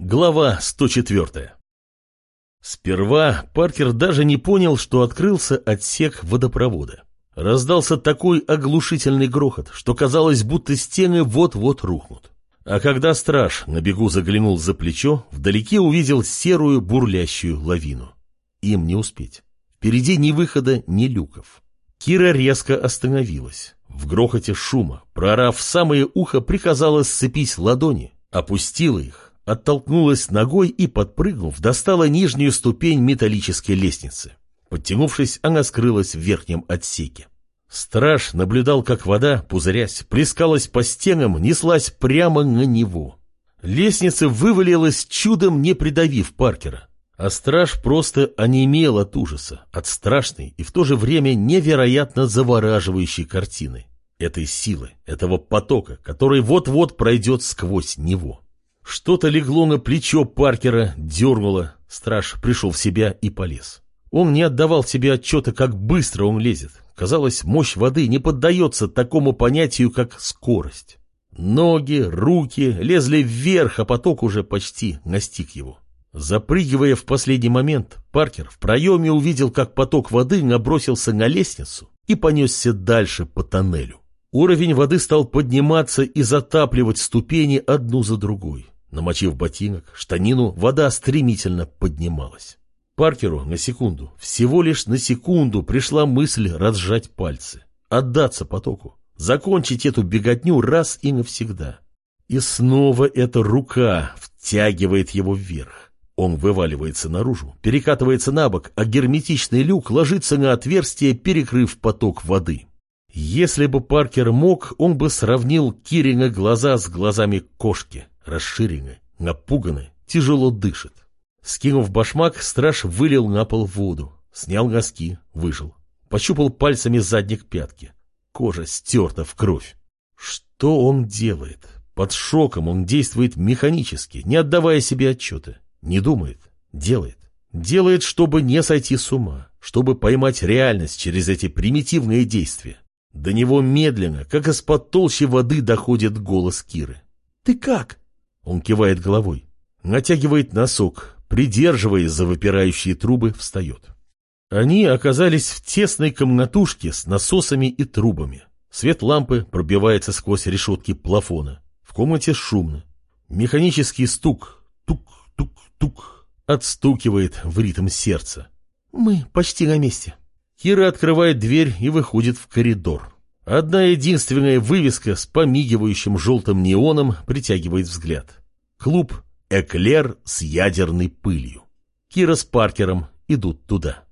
Глава 104 Сперва Паркер даже не понял, что открылся отсек водопровода. Раздался такой оглушительный грохот, что казалось, будто стены вот-вот рухнут. А когда страж на бегу заглянул за плечо, вдалеке увидел серую бурлящую лавину. Им не успеть. Впереди ни выхода, ни люков. Кира резко остановилась. В грохоте шума, прорав в самое ухо, приказала сцепить ладони, опустила их, оттолкнулась ногой и, подпрыгнув, достала нижнюю ступень металлической лестницы. Подтянувшись, она скрылась в верхнем отсеке. Страж наблюдал, как вода, пузырясь, плескалась по стенам, неслась прямо на него. Лестница вывалилась чудом, не придавив Паркера. А страж просто онемел от ужаса, от страшной и в то же время невероятно завораживающей картины. Этой силы, этого потока, который вот-вот пройдет сквозь него. Что-то легло на плечо Паркера, дернуло. Страж пришел в себя и полез. Он не отдавал себе отчета, как быстро он лезет. Казалось, мощь воды не поддается такому понятию, как скорость. Ноги, руки лезли вверх, а поток уже почти настиг его. Запрыгивая в последний момент, Паркер в проеме увидел, как поток воды набросился на лестницу и понесся дальше по тоннелю. Уровень воды стал подниматься и затапливать ступени одну за другой. Намочив ботинок, штанину, вода стремительно поднималась. Паркеру на секунду, всего лишь на секунду пришла мысль разжать пальцы, отдаться потоку, закончить эту беготню раз и навсегда. И снова эта рука втягивает его вверх. Он вываливается наружу, перекатывается на бок, а герметичный люк ложится на отверстие, перекрыв поток воды. Если бы Паркер мог, он бы сравнил Кирина глаза с глазами кошки расширены, напуганы, тяжело дышит. Скинув башмак, страж вылил на пол воду, снял носки, выжил. Пощупал пальцами задник пятки. Кожа стерта в кровь. Что он делает? Под шоком он действует механически, не отдавая себе отчета. Не думает, делает. Делает, чтобы не сойти с ума, чтобы поймать реальность через эти примитивные действия. До него медленно, как из-под толщи воды, доходит голос Киры. «Ты как?» Он кивает головой, натягивает носок, придерживаясь за выпирающие трубы, встает. Они оказались в тесной комнатушке с насосами и трубами. Свет лампы пробивается сквозь решетки плафона. В комнате шумно. Механический стук, тук-тук-тук, отстукивает в ритм сердца. Мы почти на месте. Кира открывает дверь и выходит в коридор. Одна единственная вывеска с помигивающим желтым неоном притягивает взгляд. Клуб «Эклер» с ядерной пылью. Кира с Паркером идут туда.